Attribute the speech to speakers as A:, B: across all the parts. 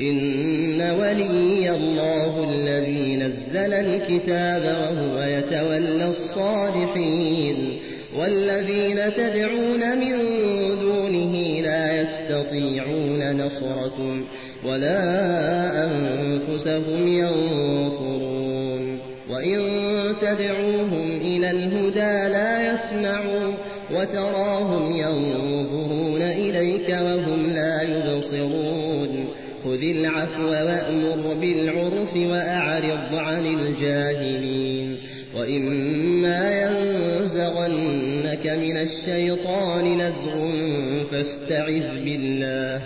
A: إن ولي الله الذي نزل الكتاب وهو يتولى الصالحين والذين تدعون من دونه لا يستطيعون نصركم ولا أنفسهم ينصرون وإن تدعوهم إلى الهدى لا يسمعوا وتراهم ينظرون إليك وهم لا يبصرون خذ العفو وأمر بالعرف وأعرض عن الجاهلين. وإما ينزغنك من الشيطان نزغ فاستعذ بالله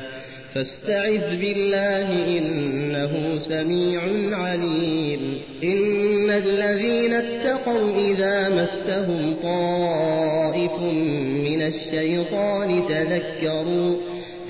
A: فاستعذ بالله إنه سميع عليم. إن الذين اتقوا إذا مسهم طائف من الشيطان تذكروا